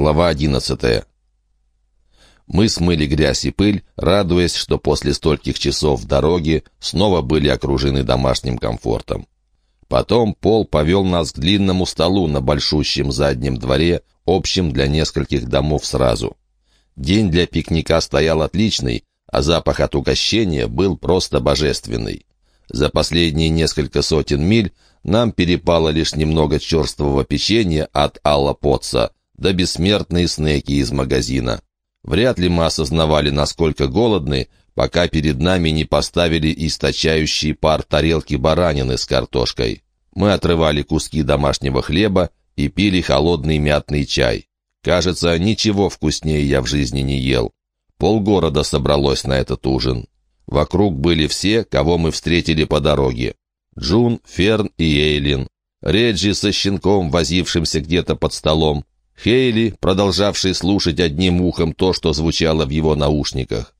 Глава одиннадцатая. Мы смыли грязь и пыль, радуясь, что после стольких часов в дороге снова были окружены домашним комфортом. Потом Пол повел нас к длинному столу на большущем заднем дворе, общем для нескольких домов сразу. День для пикника стоял отличный, а запах от угощения был просто божественный. За последние несколько сотен миль нам перепало лишь немного черствого печенья от Алла Потца, да бессмертные снеки из магазина. Вряд ли мы осознавали, насколько голодны, пока перед нами не поставили источающий пар тарелки баранины с картошкой. Мы отрывали куски домашнего хлеба и пили холодный мятный чай. Кажется, ничего вкуснее я в жизни не ел. Полгорода собралось на этот ужин. Вокруг были все, кого мы встретили по дороге. Джун, Ферн и Эйлин. Реджи со щенком, возившимся где-то под столом. Хейли, продолжавший слушать одним ухом то, что звучало в его наушниках.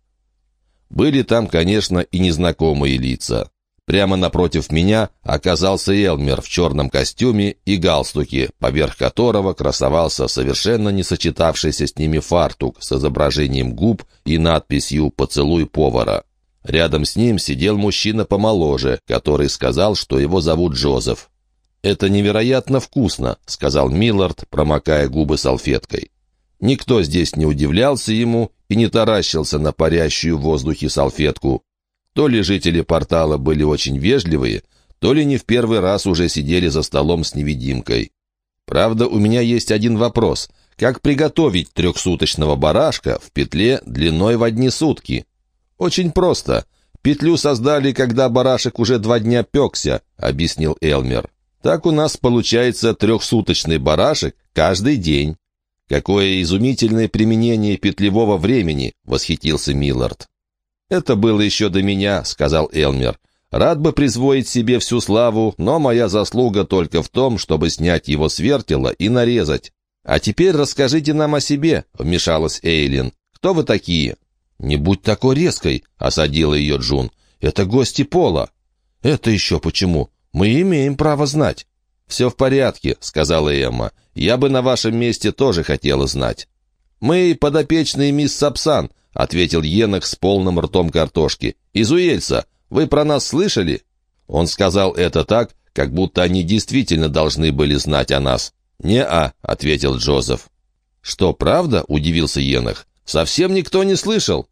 Были там, конечно, и незнакомые лица. Прямо напротив меня оказался Элмер в черном костюме и галстуке, поверх которого красовался совершенно не сочетавшийся с ними фартук с изображением губ и надписью «Поцелуй повара». Рядом с ним сидел мужчина помоложе, который сказал, что его зовут Джозеф. «Это невероятно вкусно», — сказал Миллард, промокая губы салфеткой. Никто здесь не удивлялся ему и не таращился на парящую в воздухе салфетку. То ли жители портала были очень вежливые, то ли не в первый раз уже сидели за столом с невидимкой. Правда, у меня есть один вопрос. Как приготовить трехсуточного барашка в петле длиной в одни сутки? Очень просто. Петлю создали, когда барашек уже два дня пекся, объяснил Элмер. Так у нас получается трехсуточный барашек каждый день. Какое изумительное применение петлевого времени, восхитился Миллард. Это было еще до меня, сказал Элмер. Рад бы присвоить себе всю славу, но моя заслуга только в том, чтобы снять его с вертела и нарезать. А теперь расскажите нам о себе, вмешалась Эйлин. Кто вы такие? Не будь такой резкой, осадила ее Джун. Это гости Пола. Это еще почему? Мы имеем право знать». «Все в порядке», — сказала Эмма. «Я бы на вашем месте тоже хотела знать». «Мы подопечные мисс Сапсан», — ответил Енах с полным ртом картошки. «Из Уэльса. Вы про нас слышали?» Он сказал это так, как будто они действительно должны были знать о нас. «Не-а», — ответил Джозеф. «Что, правда?» — удивился Енах. «Совсем никто не слышал?»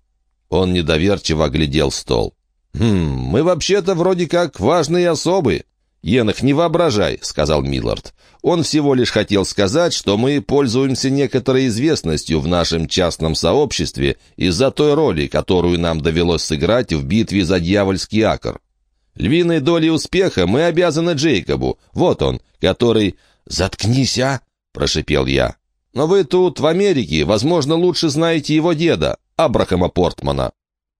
Он недоверчиво оглядел стол. «Хм, мы вообще-то вроде как важные особы». «Енах, не воображай», — сказал Миллард. «Он всего лишь хотел сказать, что мы пользуемся некоторой известностью в нашем частном сообществе из-за той роли, которую нам довелось сыграть в битве за дьявольский акр. Львиной долей успеха мы обязаны Джейкобу, вот он, который...» «Заткнись, а!» — прошипел я. «Но вы тут, в Америке, возможно, лучше знаете его деда, Абрахама Портмана».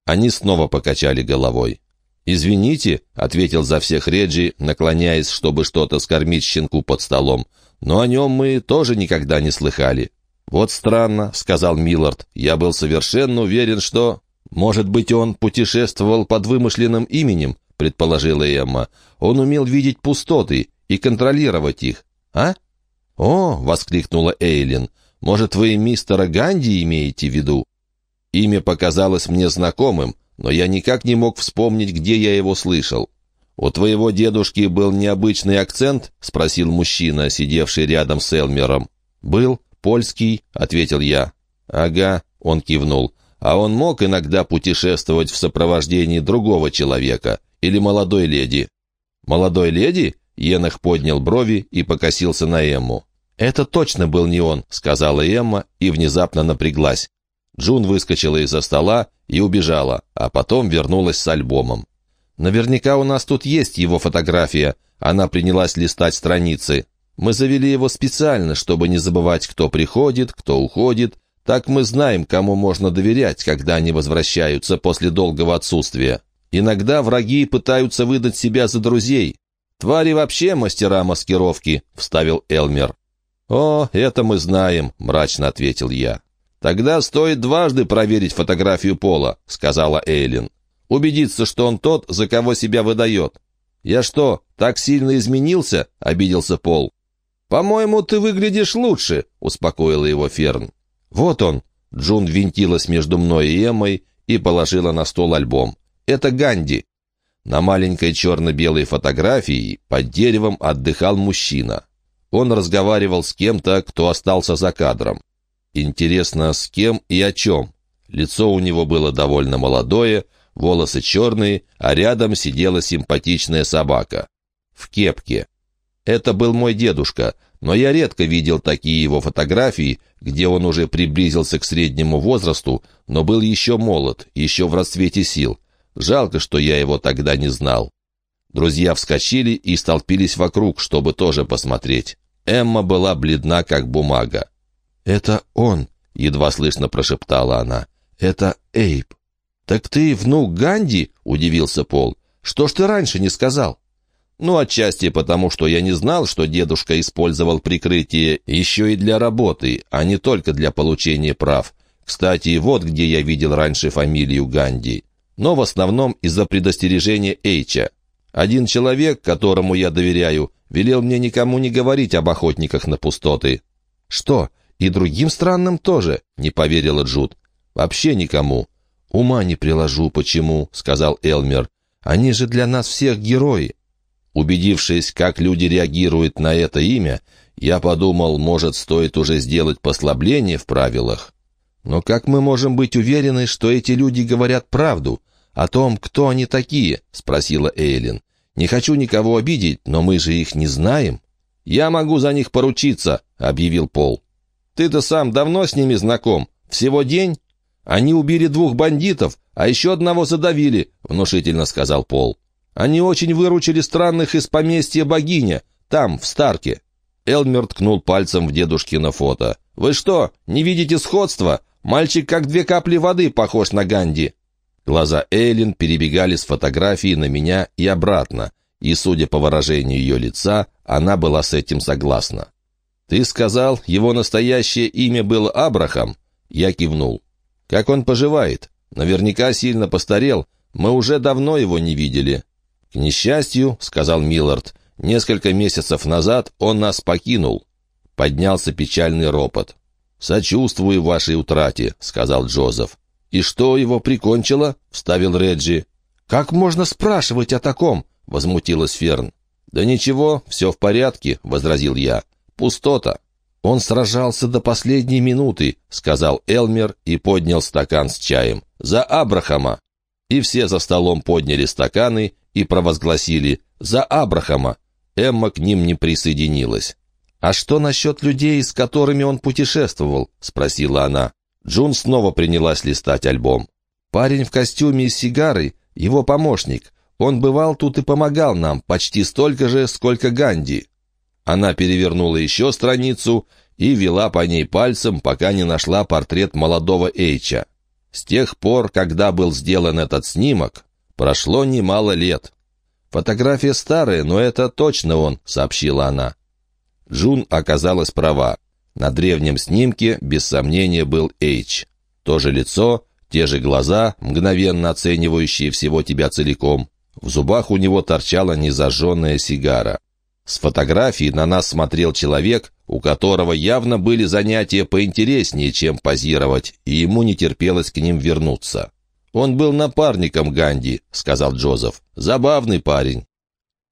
Они снова покачали головой. «Извините», — ответил за всех Реджи, наклоняясь, чтобы что-то скормить щенку под столом, «но о нем мы тоже никогда не слыхали». «Вот странно», — сказал Миллард. «Я был совершенно уверен, что...» «Может быть, он путешествовал под вымышленным именем», — предположила Эмма. «Он умел видеть пустоты и контролировать их. А?» «О!» — воскликнула Эйлин. «Может, вы мистера Ганди имеете в виду?» Имя показалось мне знакомым, но я никак не мог вспомнить, где я его слышал. «У твоего дедушки был необычный акцент?» — спросил мужчина, сидевший рядом с Элмером. «Был. Польский», — ответил я. «Ага», — он кивнул. «А он мог иногда путешествовать в сопровождении другого человека или молодой леди?» «Молодой леди?» — Енах поднял брови и покосился на Эмму. «Это точно был не он», — сказала Эмма и внезапно напряглась. Джун выскочила из-за стола и убежала, а потом вернулась с альбомом. «Наверняка у нас тут есть его фотография». Она принялась листать страницы. «Мы завели его специально, чтобы не забывать, кто приходит, кто уходит. Так мы знаем, кому можно доверять, когда они возвращаются после долгого отсутствия. Иногда враги пытаются выдать себя за друзей. Твари вообще мастера маскировки», — вставил Элмер. «О, это мы знаем», — мрачно ответил я. «Тогда стоит дважды проверить фотографию Пола», — сказала Эйлин. «Убедиться, что он тот, за кого себя выдает». «Я что, так сильно изменился?» — обиделся Пол. «По-моему, ты выглядишь лучше», — успокоила его Ферн. «Вот он». Джун винтилась между мной и Эммой и положила на стол альбом. «Это Ганди». На маленькой черно-белой фотографии под деревом отдыхал мужчина. Он разговаривал с кем-то, кто остался за кадром. Интересно, с кем и о чем? Лицо у него было довольно молодое, волосы черные, а рядом сидела симпатичная собака. В кепке. Это был мой дедушка, но я редко видел такие его фотографии, где он уже приблизился к среднему возрасту, но был еще молод, еще в расцвете сил. Жалко, что я его тогда не знал. Друзья вскочили и столпились вокруг, чтобы тоже посмотреть. Эмма была бледна, как бумага. «Это он», — едва слышно прошептала она. «Это Эйб». «Так ты внук Ганди?» — удивился Пол. «Что ж ты раньше не сказал?» Ну, отчасти потому, что я не знал, что дедушка использовал прикрытие еще и для работы, а не только для получения прав. Кстати, вот где я видел раньше фамилию Ганди. Но в основном из-за предостережения Эйча. Один человек, которому я доверяю, велел мне никому не говорить об охотниках на пустоты. «Что, и другим странным тоже?» — не поверила Джуд. «Вообще никому». «Ума не приложу, почему», — сказал Элмер. «Они же для нас всех герои». Убедившись, как люди реагируют на это имя, я подумал, может, стоит уже сделать послабление в правилах. Но как мы можем быть уверены, что эти люди говорят правду? О том, кто они такие?» — спросила Эйлин. «Не хочу никого обидеть, но мы же их не знаем». «Я могу за них поручиться», — объявил Пол. «Ты-то сам давно с ними знаком? Всего день?» «Они убили двух бандитов, а еще одного задавили», — внушительно сказал Пол. Они очень выручили странных из поместья богиня, там, в Старке». Элмер ткнул пальцем в дедушкино фото. «Вы что, не видите сходства? Мальчик как две капли воды похож на Ганди». Глаза Эйлин перебегали с фотографии на меня и обратно, и, судя по выражению ее лица, она была с этим согласна. «Ты сказал, его настоящее имя было Абрахам?» Я кивнул. «Как он поживает? Наверняка сильно постарел. Мы уже давно его не видели. «К несчастью», — сказал Миллард, — «несколько месяцев назад он нас покинул». Поднялся печальный ропот. «Сочувствую вашей утрате», — сказал Джозеф. «И что его прикончило?» — вставил Реджи. «Как можно спрашивать о таком?» — возмутилась Ферн. «Да ничего, все в порядке», — возразил я. «Пустота». «Он сражался до последней минуты», — сказал Элмер и поднял стакан с чаем. «За Абрахама!» И все за столом подняли стаканы и провозгласили «За Абрахама!» Эмма к ним не присоединилась. «А что насчет людей, с которыми он путешествовал?» — спросила она. Джун снова принялась листать альбом. «Парень в костюме и сигарой, его помощник. Он бывал тут и помогал нам, почти столько же, сколько Ганди». Она перевернула еще страницу и вела по ней пальцем, пока не нашла портрет молодого Эйча. С тех пор, когда был сделан этот снимок, прошло немало лет. «Фотография старая, но это точно он», — сообщила она. Джун оказалась права. На древнем снимке, без сомнения, был Эйч. То же лицо, те же глаза, мгновенно оценивающие всего тебя целиком. В зубах у него торчала незажженная сигара. С фотографии на нас смотрел человек, у которого явно были занятия поинтереснее, чем позировать, и ему не терпелось к ним вернуться. «Он был напарником Ганди», — сказал Джозеф. «Забавный парень».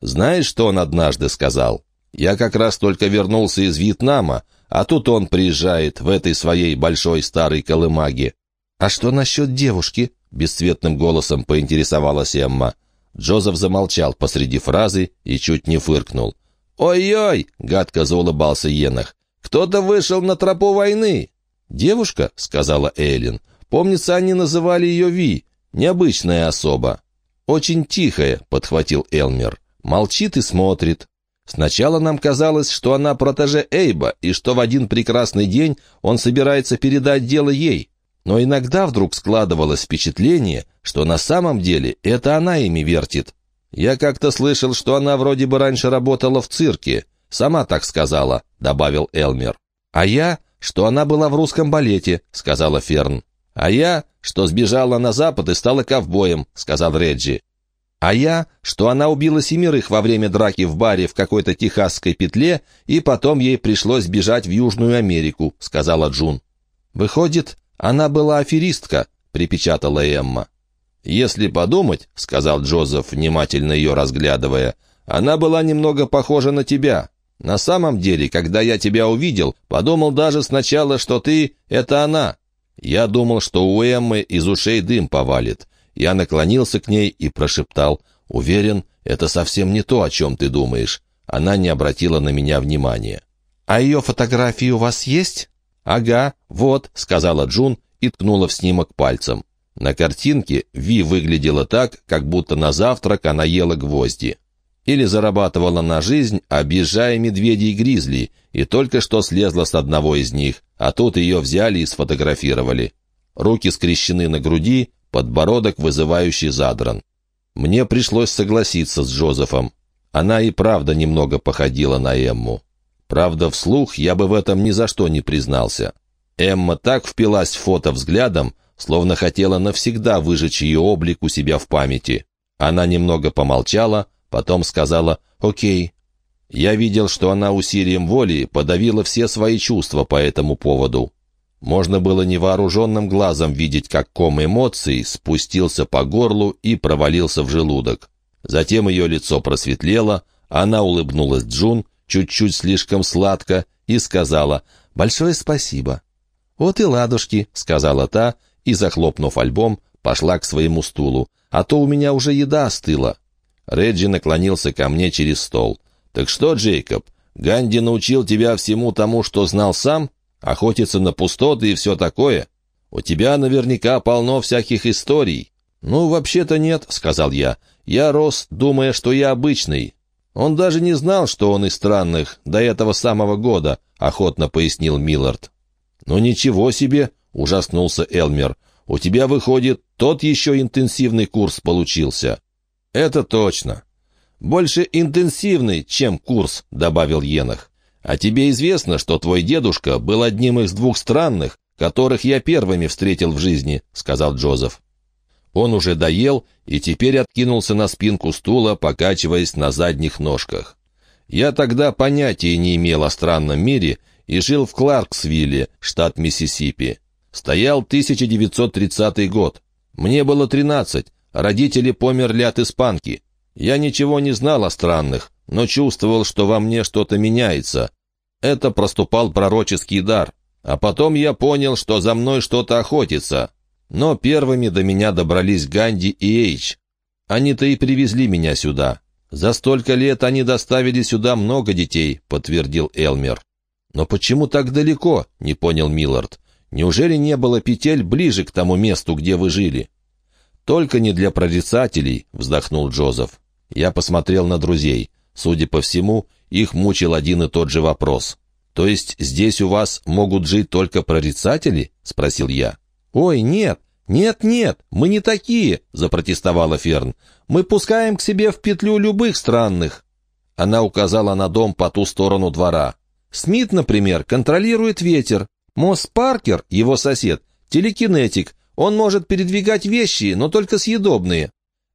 «Знаешь, что он однажды сказал? Я как раз только вернулся из Вьетнама, а тут он приезжает в этой своей большой старой колымаге». «А что насчет девушки?» — бесцветным голосом поинтересовалась Эмма. Джозеф замолчал посреди фразы и чуть не фыркнул. «Ой-ой!» — гадко заулыбался Енах. «Кто-то вышел на тропу войны!» «Девушка?» — сказала Эйлин. «Помнится, они называли ее Ви. Необычная особа». «Очень тихая», — подхватил Элмер. «Молчит и смотрит». Сначала нам казалось, что она протеже Эйба, и что в один прекрасный день он собирается передать дело ей. Но иногда вдруг складывалось впечатление, что на самом деле это она ими вертит. «Я как-то слышал, что она вроде бы раньше работала в цирке. Сама так сказала», — добавил Элмер. «А я, что она была в русском балете», — сказала Ферн. «А я, что сбежала на запад и стала ковбоем», — сказал Реджи. А я, что она убила семерых во время драки в баре в какой-то техасской петле, и потом ей пришлось бежать в Южную Америку», — сказала Джун. «Выходит, она была аферистка», — припечатала Эмма. «Если подумать», — сказал Джозеф, внимательно ее разглядывая, — «она была немного похожа на тебя. На самом деле, когда я тебя увидел, подумал даже сначала, что ты — это она. Я думал, что у Эммы из ушей дым повалит. Я наклонился к ней и прошептал, «Уверен, это совсем не то, о чем ты думаешь». Она не обратила на меня внимания. «А ее фотографии у вас есть?» «Ага, вот», — сказала Джун и ткнула в снимок пальцем. На картинке Ви выглядела так, как будто на завтрак она ела гвозди. Или зарабатывала на жизнь, объезжая медведей-гризли, и только что слезла с одного из них, а тут ее взяли и сфотографировали. Руки скрещены на груди, подбородок вызывающий задран. Мне пришлось согласиться с Джозефом. Она и правда немного походила на Эмму. Правда, вслух я бы в этом ни за что не признался. Эмма так впилась в фото взглядом, словно хотела навсегда выжечь ее облик у себя в памяти. Она немного помолчала, потом сказала «Окей». Я видел, что она усилием воли подавила все свои чувства по этому поводу. Можно было невооруженным глазом видеть, как ком эмоций спустился по горлу и провалился в желудок. Затем ее лицо просветлело, она улыбнулась Джун, чуть-чуть слишком сладко, и сказала «Большое спасибо». «Вот и ладушки», — сказала та, и, захлопнув альбом, пошла к своему стулу. «А то у меня уже еда остыла». Реджи наклонился ко мне через стол. «Так что, Джейкоб, Ганди научил тебя всему тому, что знал сам? Охотиться на пустоты и все такое? У тебя наверняка полно всяких историй». «Ну, вообще-то нет», — сказал я. «Я рос, думая, что я обычный». «Он даже не знал, что он из странных, до этого самого года», — охотно пояснил Миллард. «Ну ничего себе!» — ужаснулся Элмер. «У тебя, выходит, тот еще интенсивный курс получился». «Это точно. Больше интенсивный, чем курс», — добавил Енах. «А тебе известно, что твой дедушка был одним из двух странных, которых я первыми встретил в жизни», — сказал Джозеф. Он уже доел и теперь откинулся на спинку стула, покачиваясь на задних ножках. «Я тогда понятия не имел о странном мире и жил в Кларксвилле, штат Миссисипи. Стоял 1930 год. Мне было 13, родители померли от испанки. Я ничего не знал о странных, но чувствовал, что во мне что-то меняется. Это проступал пророческий дар. А потом я понял, что за мной что-то охотится. Но первыми до меня добрались Ганди и Эйч. Они-то и привезли меня сюда. За столько лет они доставили сюда много детей, подтвердил Элмер. «Но почему так далеко?» — не понял Миллард. «Неужели не было петель ближе к тому месту, где вы жили?» «Только не для прорицателей», — вздохнул Джозеф. Я посмотрел на друзей. Судя по всему, их мучил один и тот же вопрос. «То есть здесь у вас могут жить только прорицатели?» — спросил я. «Ой, нет, нет-нет, мы не такие», — запротестовала Ферн. «Мы пускаем к себе в петлю любых странных». Она указала на дом по ту сторону двора. Смит, например, контролирует ветер. Мосс Паркер, его сосед, телекинетик. Он может передвигать вещи, но только съедобные.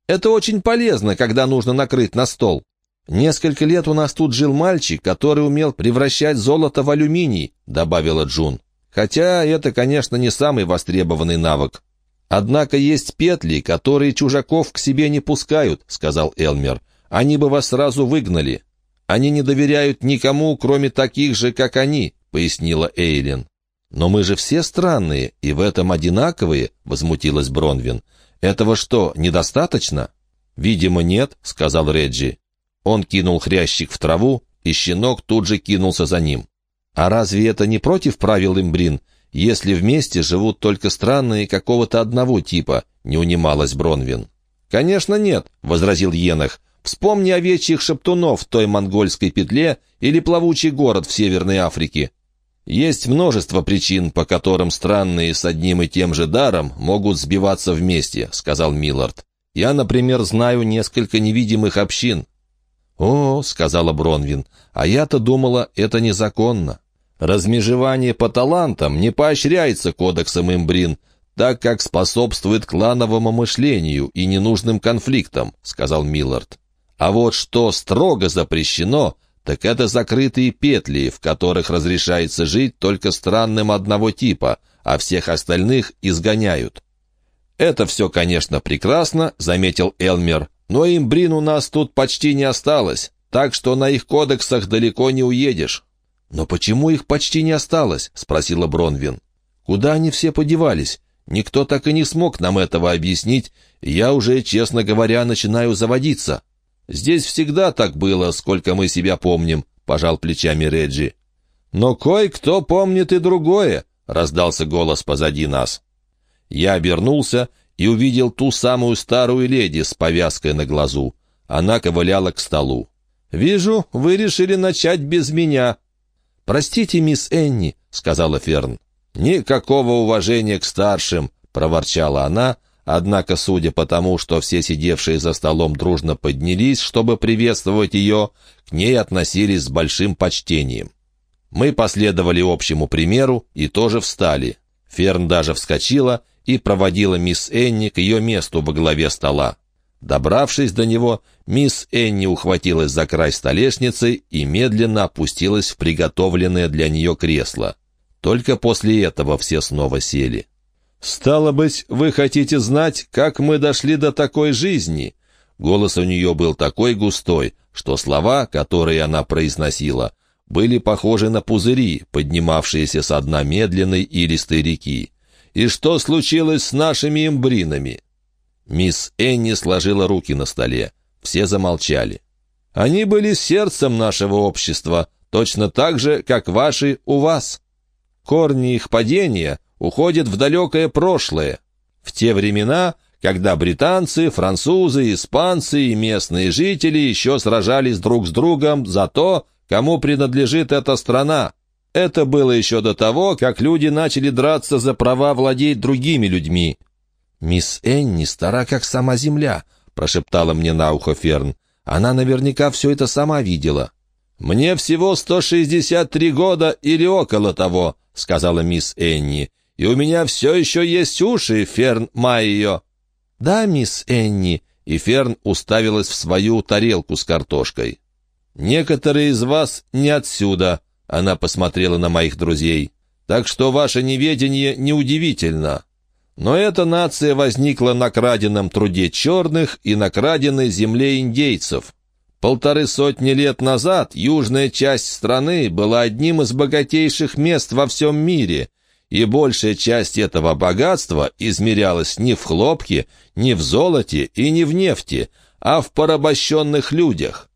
Это очень полезно, когда нужно накрыть на стол. Несколько лет у нас тут жил мальчик, который умел превращать золото в алюминий, добавила Джун. Хотя это, конечно, не самый востребованный навык. Однако есть петли, которые чужаков к себе не пускают, сказал Элмер. Они бы вас сразу выгнали. Они не доверяют никому, кроме таких же, как они», — пояснила Эйлин. «Но мы же все странные и в этом одинаковые», — возмутилась Бронвин. «Этого что, недостаточно?» «Видимо, нет», — сказал Реджи. Он кинул хрящик в траву, и щенок тут же кинулся за ним. «А разве это не против правил имбрин, если вместе живут только странные какого-то одного типа?» — не унималась Бронвин. «Конечно нет», — возразил Енах. Вспомни овечьих шептунов в той монгольской петле или плавучий город в Северной Африке. Есть множество причин, по которым странные с одним и тем же даром могут сбиваться вместе, сказал Миллард. Я, например, знаю несколько невидимых общин. О, сказала Бронвин, а я-то думала, это незаконно. Размежевание по талантам не поощряется кодексом имбрин, так как способствует клановому мышлению и ненужным конфликтам», — сказал Миллард. «А вот что строго запрещено, так это закрытые петли, в которых разрешается жить только странным одного типа, а всех остальных изгоняют». «Это все, конечно, прекрасно», — заметил Элмер, «но имбрин у нас тут почти не осталось, так что на их кодексах далеко не уедешь». «Но почему их почти не осталось?» — спросила Бронвин. «Куда они все подевались? Никто так и не смог нам этого объяснить, я уже, честно говоря, начинаю заводиться». «Здесь всегда так было, сколько мы себя помним», — пожал плечами Реджи. «Но кое-кто помнит и другое», — раздался голос позади нас. Я обернулся и увидел ту самую старую леди с повязкой на глазу. Она ковыляла к столу. «Вижу, вы решили начать без меня», «Простите, мисс Энни», — сказала Ферн. «Никакого уважения к старшим», — проворчала она, однако, судя по тому, что все сидевшие за столом дружно поднялись, чтобы приветствовать ее, к ней относились с большим почтением. Мы последовали общему примеру и тоже встали. Ферн даже вскочила и проводила мисс Энни к ее месту во главе стола. Добравшись до него, мисс Энни ухватилась за край столешницы и медленно опустилась в приготовленное для нее кресло. Только после этого все снова сели. «Стало быть, вы хотите знать, как мы дошли до такой жизни?» Голос у нее был такой густой, что слова, которые она произносила, были похожи на пузыри, поднимавшиеся со дна медленной илистой реки. «И что случилось с нашими имбринами?» Мисс Энни сложила руки на столе. Все замолчали. «Они были сердцем нашего общества, точно так же, как ваши у вас. Корни их падения уходят в далекое прошлое, в те времена, когда британцы, французы, испанцы и местные жители еще сражались друг с другом за то, кому принадлежит эта страна. Это было еще до того, как люди начали драться за права владеть другими людьми. «Мисс Энни стара, как сама земля», — прошептала мне на ухо Ферн. «Она наверняка все это сама видела». «Мне всего 163 года или около того», — сказала мисс Энни. «И у меня все еще есть уши, Ферн Майо». «Да, мисс Энни», — и Ферн уставилась в свою тарелку с картошкой. «Некоторые из вас не отсюда», — она посмотрела на моих друзей. «Так что ваше неведение неудивительно. Но эта нация возникла на краденном труде черных и на краденной земле индейцев. Полторы сотни лет назад южная часть страны была одним из богатейших мест во всем мире, и большая часть этого богатства измерялась не в хлопке, не в золоте и не в нефти, а в порабощенных людях.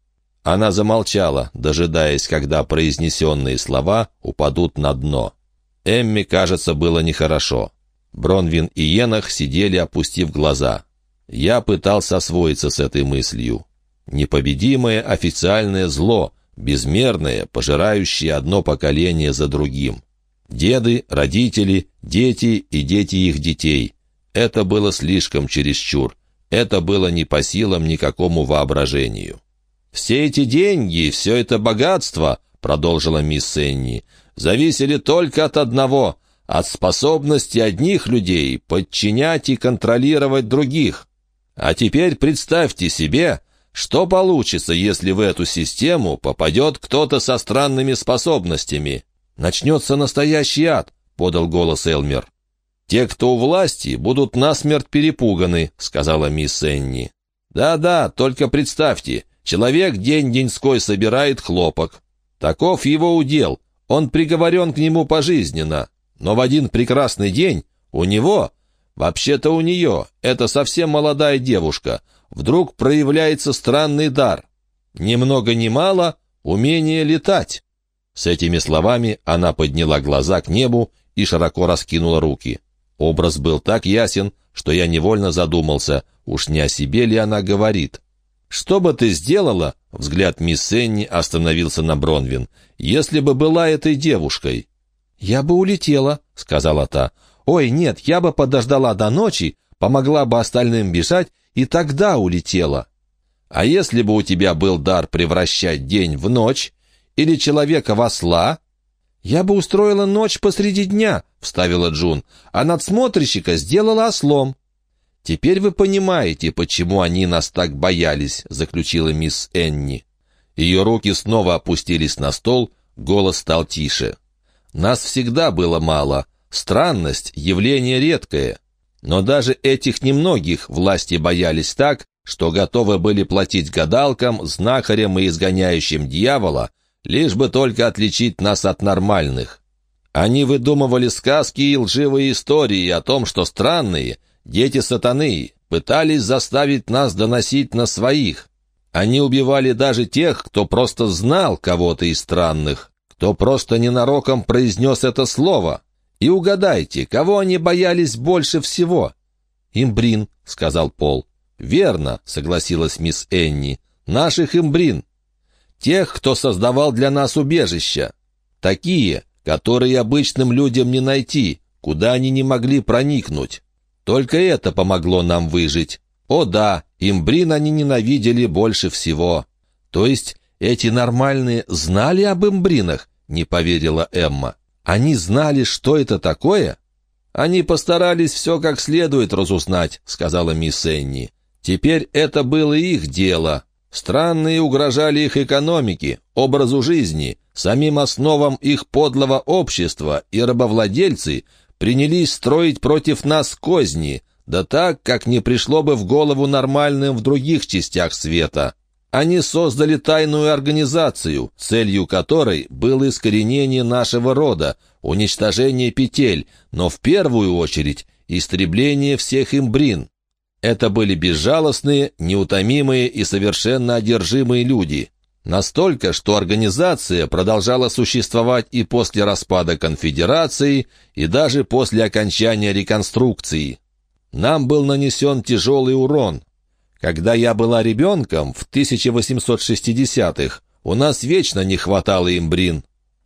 Она замолчала, дожидаясь, когда произнесенные слова упадут на дно. Эмми, кажется, было нехорошо. Бронвин и Енах сидели, опустив глаза. Я пытался освоиться с этой мыслью. Непобедимое официальное зло, безмерное, пожирающее одно поколение за другим. Деды, родители, дети и дети их детей. Это было слишком чересчур. Это было не по силам никакому воображению. «Все эти деньги, все это богатство», — продолжила мисс Энни, — «зависели только от одного от способности одних людей подчинять и контролировать других. А теперь представьте себе, что получится, если в эту систему попадет кто-то со странными способностями. «Начнется настоящий ад», — подал голос Элмер. «Те, кто у власти, будут насмерть перепуганы», — сказала мисс Энни. «Да-да, только представьте, человек день-деньской собирает хлопок. Таков его удел, он приговорен к нему пожизненно. Но в один прекрасный день у него, вообще-то у нее, это совсем молодая девушка, вдруг проявляется странный дар. Ни много ни мало умение летать. С этими словами она подняла глаза к небу и широко раскинула руки. Образ был так ясен, что я невольно задумался, уж не о себе ли она говорит. «Что бы ты сделала?» — взгляд мисс Энни остановился на Бронвин. «Если бы была этой девушкой?» «Я бы улетела», — сказала та. «Ой, нет, я бы подождала до ночи, помогла бы остальным бежать, и тогда улетела». «А если бы у тебя был дар превращать день в ночь или человека в осла?» «Я бы устроила ночь посреди дня», — вставила Джун, «а надсмотрщика сделала ослом». «Теперь вы понимаете, почему они нас так боялись», — заключила мисс Энни. Ее руки снова опустились на стол, голос стал тише. «Нас всегда было мало. Странность — явление редкое. Но даже этих немногих власти боялись так, что готовы были платить гадалкам, знахарям и изгоняющим дьявола, лишь бы только отличить нас от нормальных. Они выдумывали сказки и лживые истории о том, что странные, дети сатаны, пытались заставить нас доносить на своих. Они убивали даже тех, кто просто знал кого-то из странных, кто просто ненароком произнес это слово. И угадайте, кого они боялись больше всего? «Имбрин», — сказал Пол. «Верно», — согласилась мисс Энни. «Наших имбрин тех, кто создавал для нас убежища. Такие, которые обычным людям не найти, куда они не могли проникнуть. Только это помогло нам выжить. О да, имбрин они ненавидели больше всего. То есть эти нормальные знали об имбринах, не поверила Эмма. Они знали, что это такое? Они постарались все как следует разузнать, сказала мисс Энни. Теперь это было их дело, Странные угрожали их экономике, образу жизни, самим основам их подлого общества, и рабовладельцы принялись строить против нас козни, да так, как не пришло бы в голову нормальным в других частях света. Они создали тайную организацию, целью которой было искоренение нашего рода, уничтожение петель, но в первую очередь истребление всех имбрин. Это были безжалостные, неутомимые и совершенно одержимые люди. Настолько, что организация продолжала существовать и после распада конфедерации, и даже после окончания реконструкции. Нам был нанесен тяжелый урон. Когда я была ребенком, в 1860-х, у нас вечно не хватало имбрин.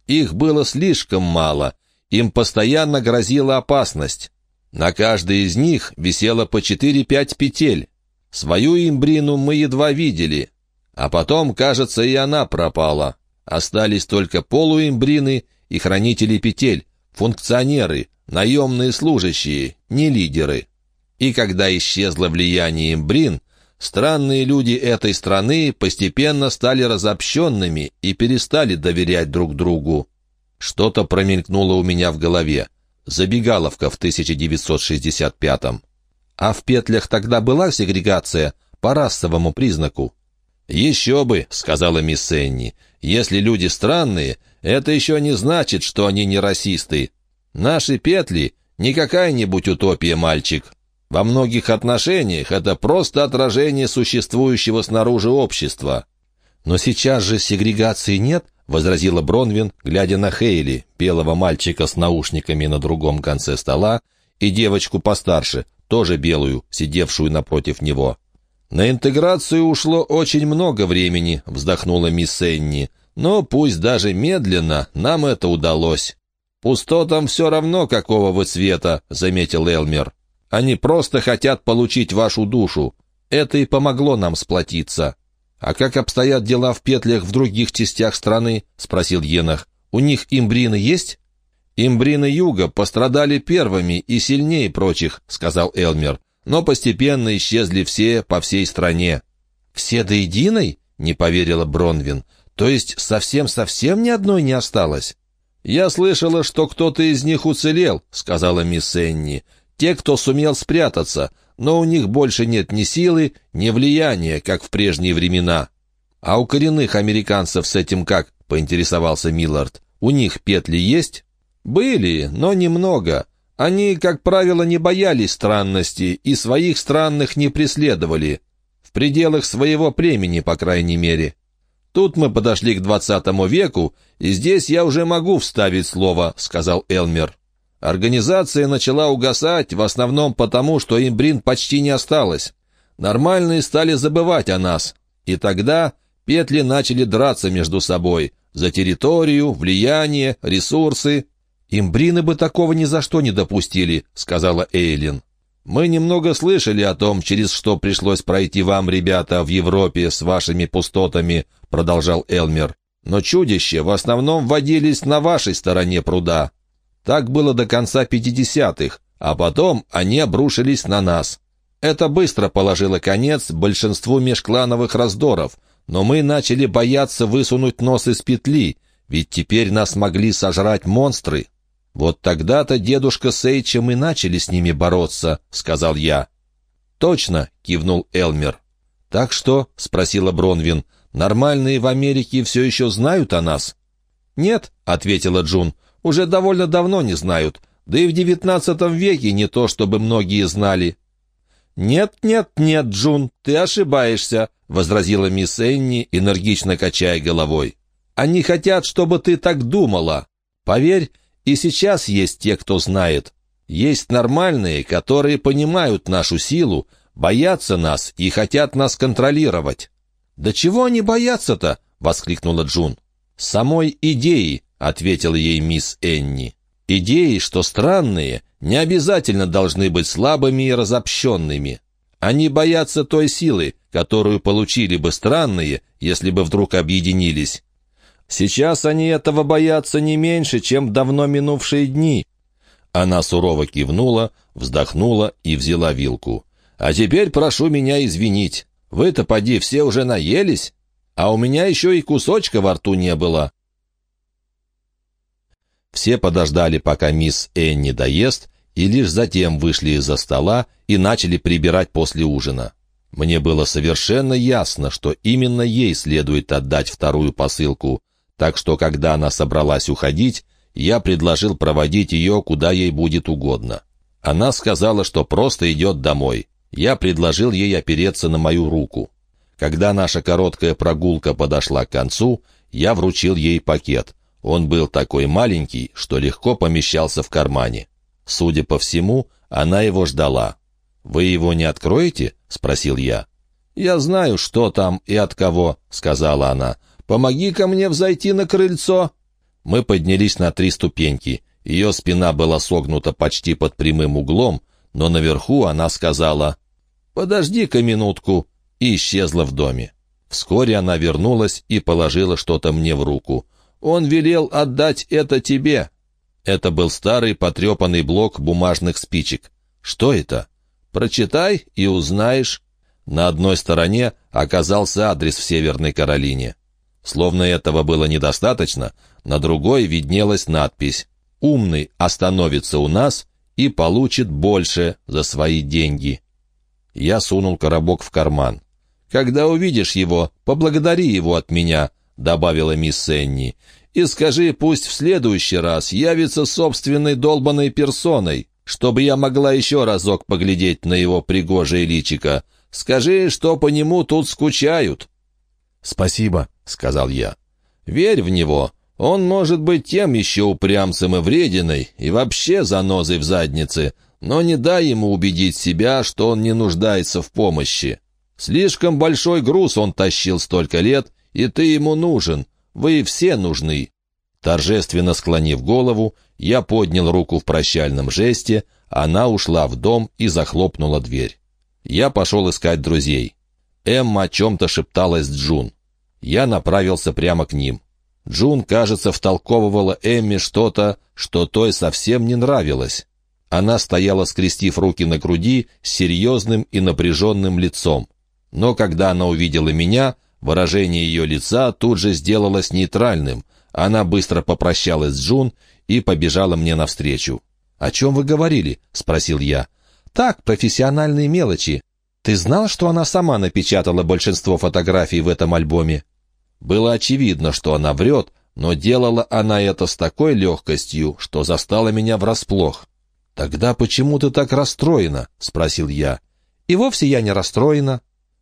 Их было слишком мало, им постоянно грозила опасность. На каждой из них висело по 4-5 петель. Свою имбрину мы едва видели. А потом, кажется, и она пропала. Остались только полуимбрины и хранители петель, функционеры, наемные служащие, не лидеры. И когда исчезло влияние имбрин, странные люди этой страны постепенно стали разобщенными и перестали доверять друг другу. Что-то промелькнуло у меня в голове. Забегаловка в 1965-м. А в петлях тогда была сегрегация по расовому признаку? «Еще бы», — сказала мисс Энни. «Если люди странные, это еще не значит, что они не расисты. Наши петли — не какая-нибудь утопия, мальчик. Во многих отношениях это просто отражение существующего снаружи общества». «Но сейчас же сегрегации нет», возразила Бронвин, глядя на Хейли, белого мальчика с наушниками на другом конце стола, и девочку постарше, тоже белую, сидевшую напротив него. «На интеграцию ушло очень много времени», — вздохнула мисс Энни. «Но пусть даже медленно, нам это удалось». «Пустотам все равно, какого вы цвета», — заметил Элмер. «Они просто хотят получить вашу душу. Это и помогло нам сплотиться». «А как обстоят дела в петлях в других частях страны?» — спросил Енах. «У них имбрины есть?» «Имбрины юга пострадали первыми и сильнее прочих», — сказал Элмер. «Но постепенно исчезли все по всей стране». «Все до единой?» — не поверила Бронвин. «То есть совсем-совсем ни одной не осталось?» «Я слышала, что кто-то из них уцелел», — сказала мисс Энни. «Те, кто сумел спрятаться, но у них больше нет ни силы, ни влияния, как в прежние времена. А у коренных американцев с этим как? поинтересовался Миллард. У них петли есть? Были, но немного. Они, как правило, не боялись странности и своих странных не преследовали. В пределах своего племени, по крайней мере. Тут мы подошли к двадцатому веку, и здесь я уже могу вставить слово, сказал Элмер. Организация начала угасать, в основном потому, что имбрин почти не осталось. Нормальные стали забывать о нас. И тогда петли начали драться между собой за территорию, влияние, ресурсы. «Имбрины бы такого ни за что не допустили», — сказала Эйлин. «Мы немного слышали о том, через что пришлось пройти вам, ребята, в Европе с вашими пустотами», — продолжал Элмер. Но чудища в основном водились на вашей стороне пруда. Так было до конца 50-х, а потом они обрушились на нас. Это быстро положило конец большинству межклановых раздоров, но мы начали бояться высунуть нос из петли, ведь теперь нас могли сожрать монстры. Вот тогда-то дедушка с Эйчем и начали с ними бороться, — сказал я. «Точно», — кивнул Элмер. «Так что?» — спросила Бронвин. «Нормальные в Америке все еще знают о нас?» «Нет», — ответила Джун, — «уже довольно давно не знают. Да и в девятнадцатом веке не то, чтобы многие знали». «Нет, нет, нет, Джун, ты ошибаешься», — возразила мисс Энни, энергично качая головой. «Они хотят, чтобы ты так думала. Поверь, и сейчас есть те, кто знает. Есть нормальные, которые понимают нашу силу, боятся нас и хотят нас контролировать». «Да чего они боятся-то?» — воскликнула Джун. «Самой идеи», — ответила ей мисс Энни. «Идеи, что странные, не обязательно должны быть слабыми и разобщенными. Они боятся той силы, которую получили бы странные, если бы вдруг объединились. Сейчас они этого боятся не меньше, чем давно минувшие дни». Она сурово кивнула, вздохнула и взяла вилку. «А теперь прошу меня извинить. Вы-то, поди, все уже наелись, а у меня еще и кусочка во рту не было». Все подождали, пока мисс Энни доест, и лишь затем вышли из-за стола и начали прибирать после ужина. Мне было совершенно ясно, что именно ей следует отдать вторую посылку, так что, когда она собралась уходить, я предложил проводить ее, куда ей будет угодно. Она сказала, что просто идет домой. Я предложил ей опереться на мою руку. Когда наша короткая прогулка подошла к концу, я вручил ей пакет. Он был такой маленький, что легко помещался в кармане. Судя по всему, она его ждала. «Вы его не откроете?» — спросил я. «Я знаю, что там и от кого», — сказала она. «Помоги-ка мне взойти на крыльцо». Мы поднялись на три ступеньки. Ее спина была согнута почти под прямым углом, но наверху она сказала «Подожди-ка минутку» и исчезла в доме. Вскоре она вернулась и положила что-то мне в руку. «Он велел отдать это тебе». Это был старый потрепанный блок бумажных спичек. «Что это?» «Прочитай и узнаешь». На одной стороне оказался адрес в Северной Каролине. Словно этого было недостаточно, на другой виднелась надпись «Умный остановится у нас и получит больше за свои деньги». Я сунул коробок в карман. «Когда увидишь его, поблагодари его от меня», — добавила мисс Энни. «И скажи, пусть в следующий раз явится собственной долбанной персоной, чтобы я могла еще разок поглядеть на его пригожее личико. Скажи, что по нему тут скучают». «Спасибо», — сказал я. «Верь в него. Он может быть тем еще упрямцем и врединой, и вообще занозой в заднице, но не дай ему убедить себя, что он не нуждается в помощи. Слишком большой груз он тащил столько лет, и ты ему нужен. Вы все нужны». Торжественно склонив голову, я поднял руку в прощальном жесте, она ушла в дом и захлопнула дверь. Я пошел искать друзей. Эмма о чем-то шепталась с Джун. Я направился прямо к ним. Джун, кажется, втолковывала Эмме что-то, что той совсем не нравилось. Она стояла, скрестив руки на груди, с серьезным и напряженным лицом. Но когда она увидела меня, выражение ее лица тут же сделалось нейтральным. Она быстро попрощалась с Джун и побежала мне навстречу. «О чем вы говорили?» — спросил я. «Так, профессиональные мелочи. Ты знал, что она сама напечатала большинство фотографий в этом альбоме?» Было очевидно, что она врет, но делала она это с такой легкостью, что застала меня врасплох. «Тогда почему ты так расстроена?» — спросил я. «И вовсе я не расстроена».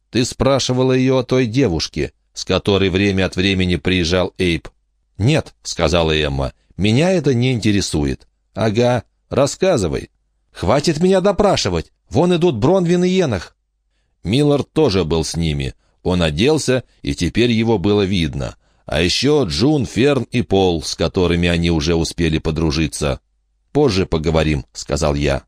«Ты спрашивала ее о той девушке, с которой время от времени приезжал Эйп». «Нет», — сказала Эмма, — «меня это не интересует». «Ага, рассказывай». «Хватит меня допрашивать. Вон идут Бронвин и Енах». Миллар тоже был с ними. Он оделся, и теперь его было видно. А еще Джун, Ферн и Пол, с которыми они уже успели подружиться. «Позже поговорим», — сказал я.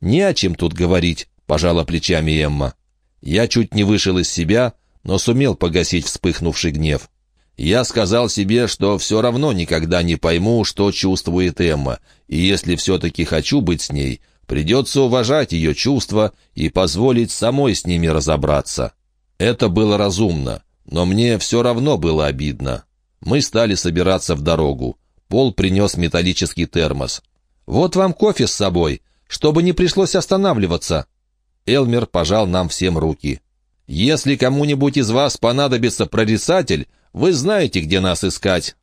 «Не о чем тут говорить», — пожала плечами Эмма. Я чуть не вышел из себя, но сумел погасить вспыхнувший гнев. Я сказал себе, что все равно никогда не пойму, что чувствует Эмма, и если все-таки хочу быть с ней, придется уважать ее чувства и позволить самой с ними разобраться. Это было разумно, но мне все равно было обидно. Мы стали собираться в дорогу. Пол принес металлический термос. «Вот вам кофе с собой, чтобы не пришлось останавливаться». Элмер пожал нам всем руки. «Если кому-нибудь из вас понадобится прорицатель, вы знаете, где нас искать».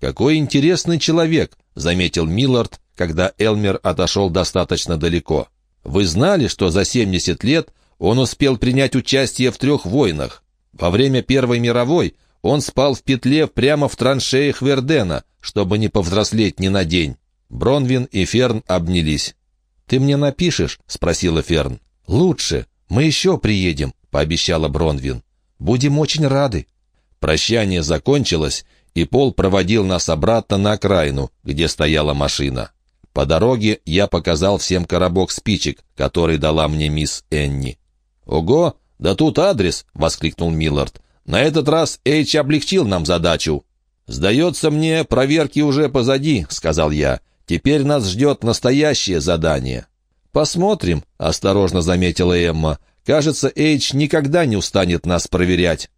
«Какой интересный человек», — заметил Миллард, когда Элмер отошел достаточно далеко. «Вы знали, что за 70 лет он успел принять участие в трех войнах? Во время Первой мировой он спал в петле прямо в траншеях Вердена, чтобы не повзрослеть ни на день». Бронвин и Ферн обнялись. «Ты мне напишешь?» — спросила Ферн. «Лучше. Мы еще приедем», — пообещала Бронвин. «Будем очень рады». Прощание закончилось, и Пол проводил нас обратно на окраину, где стояла машина. По дороге я показал всем коробок спичек, который дала мне мисс Энни. «Ого, да тут адрес!» — воскликнул Миллард. «На этот раз Эйч облегчил нам задачу». «Сдается мне, проверки уже позади», — сказал я. «Теперь нас ждет настоящее задание». «Посмотрим», — осторожно заметила Эмма. «Кажется, Эйч никогда не устанет нас проверять».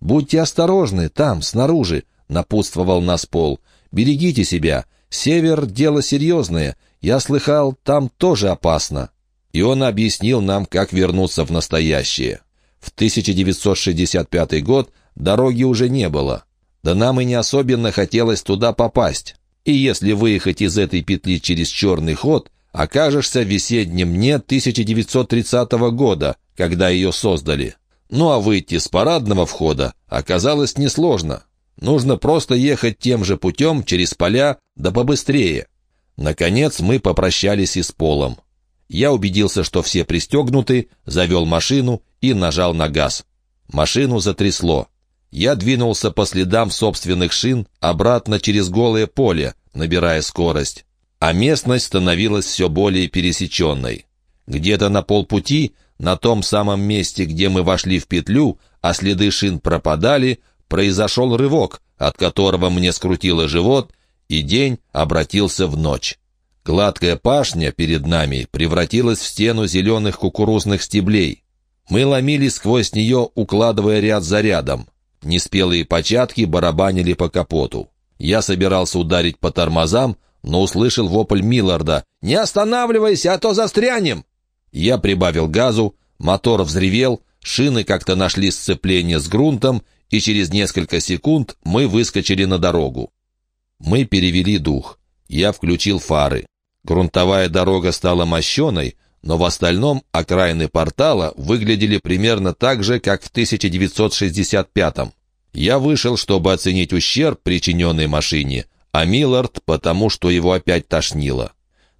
«Будьте осторожны, там, снаружи», — напутствовал нас Пол. «Берегите себя. Север — дело серьезное. Я слыхал, там тоже опасно». И он объяснил нам, как вернуться в настоящее. В 1965 год дороги уже не было. Да нам и не особенно хотелось туда попасть. И если выехать из этой петли через черный ход, окажешься в весеннем дне 1930 года, когда ее создали. Ну а выйти с парадного входа оказалось несложно. Нужно просто ехать тем же путем через поля, да побыстрее. Наконец мы попрощались и с Полом. Я убедился, что все пристегнуты, завел машину и нажал на газ. Машину затрясло. Я двинулся по следам собственных шин обратно через голое поле, набирая скорость а местность становилась все более пересеченной. Где-то на полпути, на том самом месте, где мы вошли в петлю, а следы шин пропадали, произошел рывок, от которого мне скрутило живот, и день обратился в ночь. Гладкая пашня перед нами превратилась в стену зеленых кукурузных стеблей. Мы ломили сквозь нее, укладывая ряд за рядом. Неспелые початки барабанили по капоту. Я собирался ударить по тормозам, но услышал вопль Милларда. «Не останавливайся, а то застрянем!» Я прибавил газу, мотор взревел, шины как-то нашли сцепление с грунтом, и через несколько секунд мы выскочили на дорогу. Мы перевели дух. Я включил фары. Грунтовая дорога стала мощеной, но в остальном окраины портала выглядели примерно так же, как в 1965-м. Я вышел, чтобы оценить ущерб, причиненный машине, а Миллард потому, что его опять тошнило.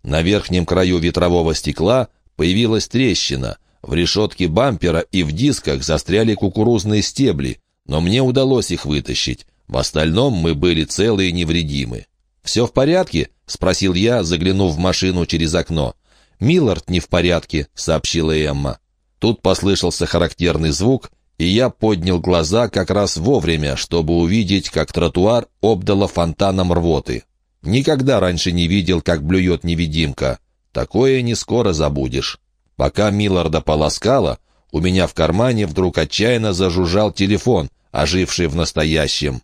На верхнем краю ветрового стекла появилась трещина. В решетке бампера и в дисках застряли кукурузные стебли, но мне удалось их вытащить. В остальном мы были целы и невредимы. «Все в порядке?» — спросил я, заглянув в машину через окно. «Миллард не в порядке», — сообщила Эмма. Тут послышался характерный звук, и я поднял глаза как раз вовремя, чтобы увидеть, как тротуар обдало фонтаном рвоты. Никогда раньше не видел, как блюет невидимка. Такое не скоро забудешь. Пока Милларда полоскала, у меня в кармане вдруг отчаянно зажужжал телефон, оживший в настоящем.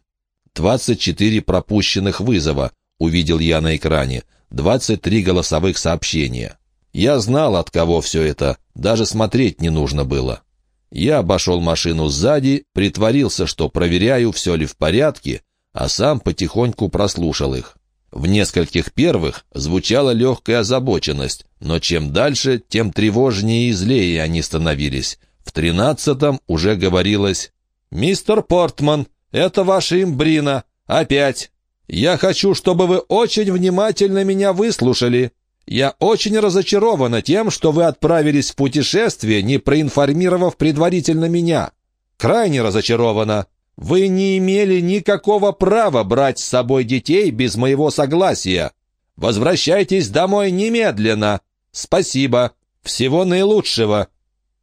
«Двадцать четыре пропущенных вызова», — увидел я на экране. «Двадцать три голосовых сообщения». Я знал, от кого все это, даже смотреть не нужно было. Я обошел машину сзади, притворился, что проверяю, все ли в порядке, а сам потихоньку прослушал их. В нескольких первых звучала легкая озабоченность, но чем дальше, тем тревожнее и злее они становились. В тринадцатом уже говорилось «Мистер Портман, это ваша имбрина. Опять. Я хочу, чтобы вы очень внимательно меня выслушали. Я очень разочарована тем, что вы отправились в путешествие, не проинформировав предварительно меня. Крайне разочарована. Вы не имели никакого права брать с собой детей без моего согласия. Возвращайтесь домой немедленно. Спасибо. Всего наилучшего.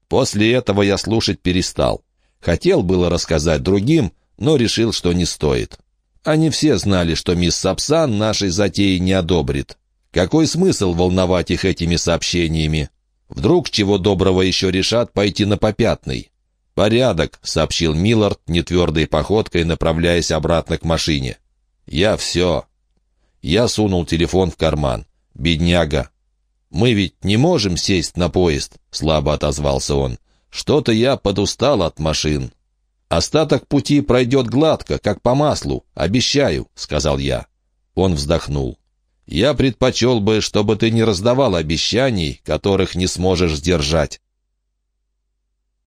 После этого я слушать перестал. Хотел было рассказать другим, но решил, что не стоит. Они все знали, что мисс Сапсан нашей затеи не одобрит. Какой смысл волновать их этими сообщениями? Вдруг чего доброго еще решат пойти на попятный? «Порядок», — сообщил Миллард нетвердой походкой, направляясь обратно к машине. «Я все». Я сунул телефон в карман. «Бедняга». «Мы ведь не можем сесть на поезд», — слабо отозвался он. «Что-то я подустал от машин». «Остаток пути пройдет гладко, как по маслу, обещаю», — сказал я. Он вздохнул. «Я предпочел бы, чтобы ты не раздавал обещаний, которых не сможешь сдержать».